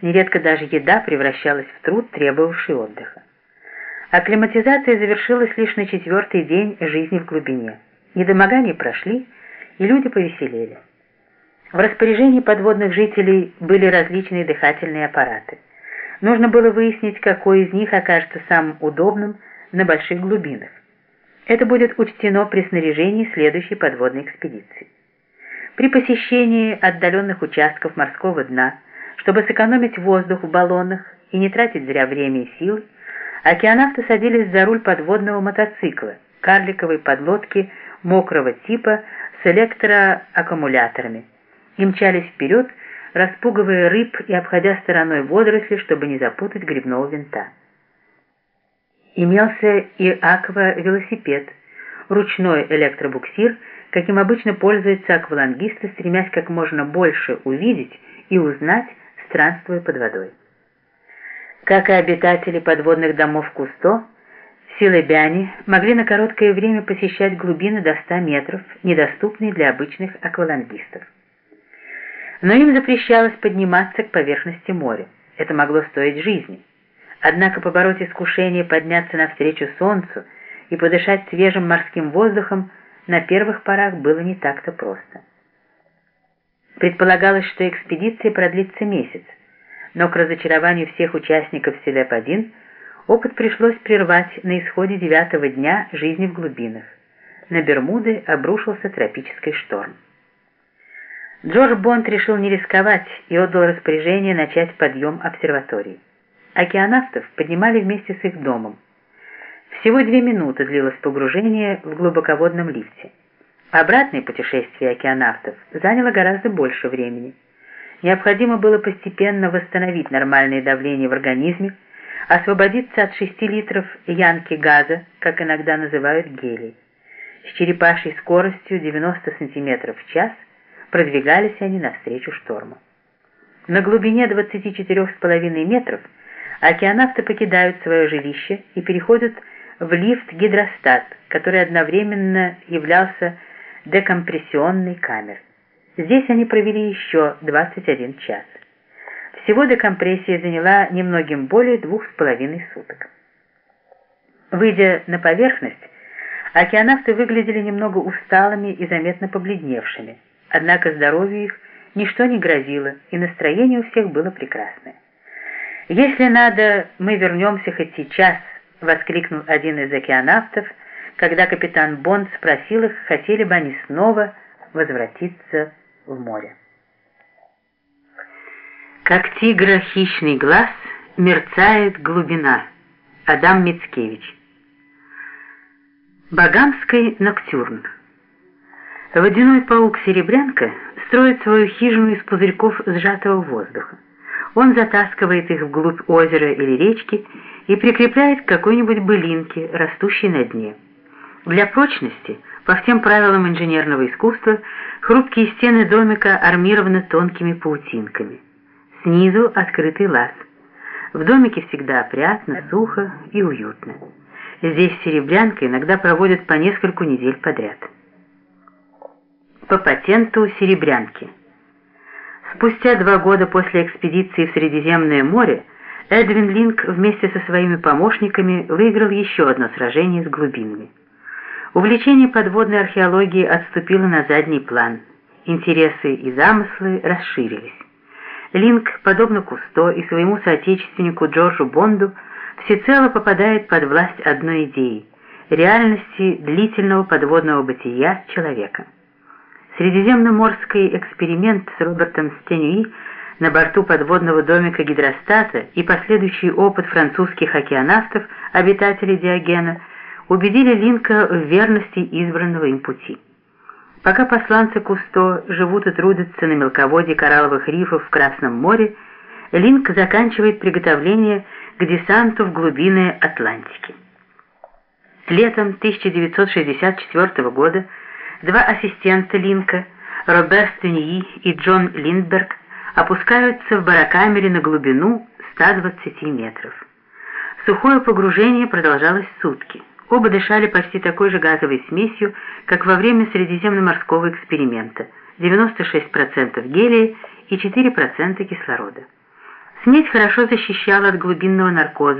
Нередко даже еда превращалась в труд, требовавший отдыха. Акклиматизация завершилась лишь на четвертый день жизни в глубине. Недомогания прошли, и люди повеселели. В распоряжении подводных жителей были различные дыхательные аппараты. Нужно было выяснить, какой из них окажется самым удобным на больших глубинах. Это будет учтено при снаряжении следующей подводной экспедиции. При посещении отдаленных участков морского дна, чтобы сэкономить воздух в баллонах и не тратить зря время и силы, океанавты садились за руль подводного мотоцикла, карликовой подлодки мокрого типа с электроаккумуляторами, и мчались вперед, распугивая рыб и обходя стороной водоросли, чтобы не запутать грибного винта. Имелся и аква-велосипед, ручной электробуксир, каким обычно пользуются аквалангисты, стремясь как можно больше увидеть и узнать, странствуя под водой. Как и обитатели подводных домов Кусто, силыбяне могли на короткое время посещать глубины до 100 метров, недоступные для обычных аквалангистов но им запрещалось подниматься к поверхности моря. Это могло стоить жизни. Однако побороть искушение подняться навстречу солнцу и подышать свежим морским воздухом на первых порах было не так-то просто. Предполагалось, что экспедиция продлится месяц, но к разочарованию всех участников Селеп-1 опыт пришлось прервать на исходе девятого дня жизни в глубинах. На Бермуды обрушился тропический шторм. Джордж Бонд решил не рисковать и отдал распоряжение начать подъем обсерватории. Океанавтов поднимали вместе с их домом. Всего две минуты длилось погружение в глубоководном лифте. Обратное путешествие океанавтов заняло гораздо больше времени. Необходимо было постепенно восстановить нормальное давление в организме, освободиться от 6 литров янки газа, как иногда называют гелий. С черепашьей скоростью 90 см в час – продвигались они навстречу шторму. На глубине 24,5 метров океанавты покидают свое жилище и переходят в лифт-гидростат, который одновременно являлся декомпрессионной камерой. Здесь они провели еще 21 час. Всего декомпрессия заняла немногим более двух с половиной суток. Выйдя на поверхность, океанавты выглядели немного усталыми и заметно побледневшими. Однако здоровью их ничто не грозило, и настроение у всех было прекрасное. «Если надо, мы вернемся хоть сейчас», — воскликнул один из океанавтов, когда капитан Бонд спросил их, хотели бы они снова возвратиться в море. Как тигра хищный глаз мерцает глубина. Адам Мицкевич. Багамский ноктюрн. Водяной паук-серебрянка строит свою хижину из пузырьков сжатого воздуха. Он затаскивает их вглубь озера или речки и прикрепляет к какой-нибудь былинке, растущей на дне. Для прочности, по всем правилам инженерного искусства, хрупкие стены домика армированы тонкими паутинками. Снизу открытый лаз. В домике всегда опрятно, сухо и уютно. Здесь серебрянка иногда проводят по нескольку недель подряд по патенту Серебрянки. Спустя два года после экспедиции в Средиземное море Эдвин Линк вместе со своими помощниками выиграл еще одно сражение с глубинами. Увлечение подводной археологией отступило на задний план. Интересы и замыслы расширились. Линк, подобно Кусто и своему соотечественнику Джорджу Бонду, всецело попадает под власть одной идеи – реальности длительного подводного бытия человека. Средиземноморский эксперимент с Робертом Стенюи на борту подводного домика гидростата и последующий опыт французских океанавтов, обитателей Диогена, убедили Линка в верности избранного им пути. Пока посланцы Кусто живут и трудятся на мелководье коралловых рифов в Красном море, Линк заканчивает приготовление к десанту в глубины Атлантики. Летом 1964 года Два ассистента Линка, Роберт Тюньи и Джон Линдберг, опускаются в барокамере на глубину 120 метров. Сухое погружение продолжалось сутки. Оба дышали почти такой же газовой смесью, как во время средиземноморского эксперимента – 96% гелия и 4% кислорода. Снедь хорошо защищала от глубинного наркоза,